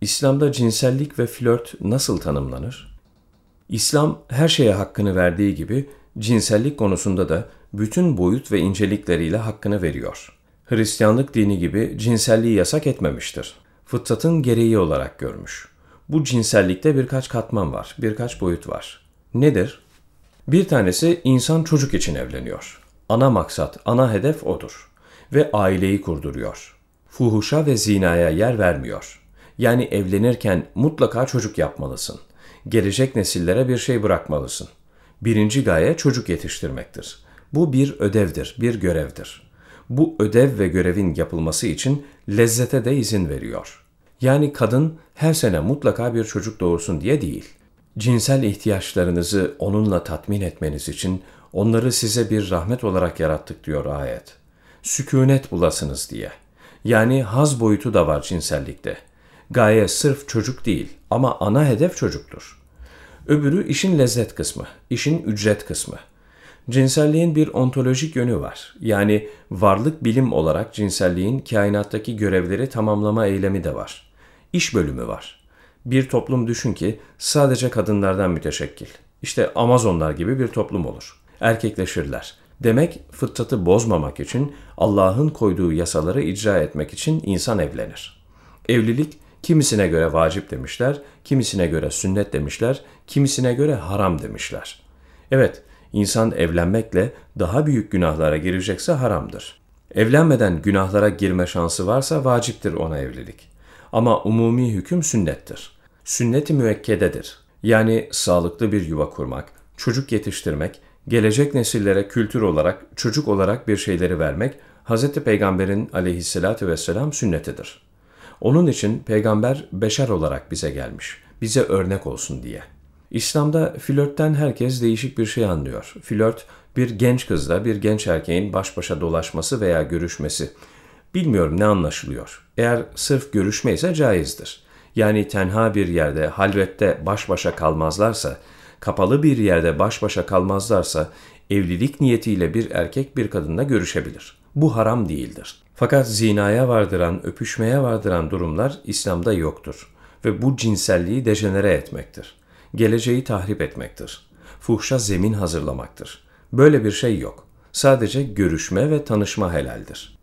İslam'da cinsellik ve flört nasıl tanımlanır? İslam her şeye hakkını verdiği gibi cinsellik konusunda da bütün boyut ve incelikleriyle hakkını veriyor. Hristiyanlık dini gibi cinselliği yasak etmemiştir. Fıtratın gereği olarak görmüş. Bu cinsellikte birkaç katman var, birkaç boyut var. Nedir? Bir tanesi insan çocuk için evleniyor. Ana maksat, ana hedef odur. Ve aileyi kurduruyor. Fuhuşa ve zinaya yer vermiyor. Yani evlenirken mutlaka çocuk yapmalısın. Gelecek nesillere bir şey bırakmalısın. Birinci gaye çocuk yetiştirmektir. Bu bir ödevdir, bir görevdir. Bu ödev ve görevin yapılması için lezzete de izin veriyor. Yani kadın her sene mutlaka bir çocuk doğursun diye değil. Cinsel ihtiyaçlarınızı onunla tatmin etmeniz için onları size bir rahmet olarak yarattık diyor ayet. Sükunet bulasınız diye. Yani haz boyutu da var cinsellikte. Gaye sırf çocuk değil ama ana hedef çocuktur. Öbürü işin lezzet kısmı, işin ücret kısmı. Cinselliğin bir ontolojik yönü var. Yani varlık bilim olarak cinselliğin kainattaki görevleri tamamlama eylemi de var. İş bölümü var. Bir toplum düşün ki sadece kadınlardan müteşekkil. İşte Amazonlar gibi bir toplum olur. Erkekleşirler. Demek fıtratı bozmamak için Allah'ın koyduğu yasaları icra etmek için insan evlenir. Evlilik kimisine göre vacip demişler, kimisine göre sünnet demişler, kimisine göre haram demişler. Evet, insan evlenmekle daha büyük günahlara girecekse haramdır. Evlenmeden günahlara girme şansı varsa vaciptir ona evlilik. Ama umumi hüküm sünnettir. Sünnet-i müekkededir. Yani sağlıklı bir yuva kurmak, çocuk yetiştirmek, gelecek nesillere kültür olarak, çocuk olarak bir şeyleri vermek, Hz. Peygamber'in aleyhissalatü vesselam sünnetidir. Onun için peygamber beşer olarak bize gelmiş, bize örnek olsun diye. İslam'da flörtten herkes değişik bir şey anlıyor. Flört bir genç kızla bir genç erkeğin baş başa dolaşması veya görüşmesi. Bilmiyorum ne anlaşılıyor. Eğer sırf görüşme ise caizdir. Yani tenha bir yerde, halvette baş başa kalmazlarsa, kapalı bir yerde baş başa kalmazlarsa evlilik niyetiyle bir erkek bir kadınla görüşebilir. Bu haram değildir. Fakat zinaya vardıran, öpüşmeye vardıran durumlar İslam'da yoktur ve bu cinselliği dejenere etmektir. Geleceği tahrip etmektir. Fuhşa zemin hazırlamaktır. Böyle bir şey yok. Sadece görüşme ve tanışma helaldir.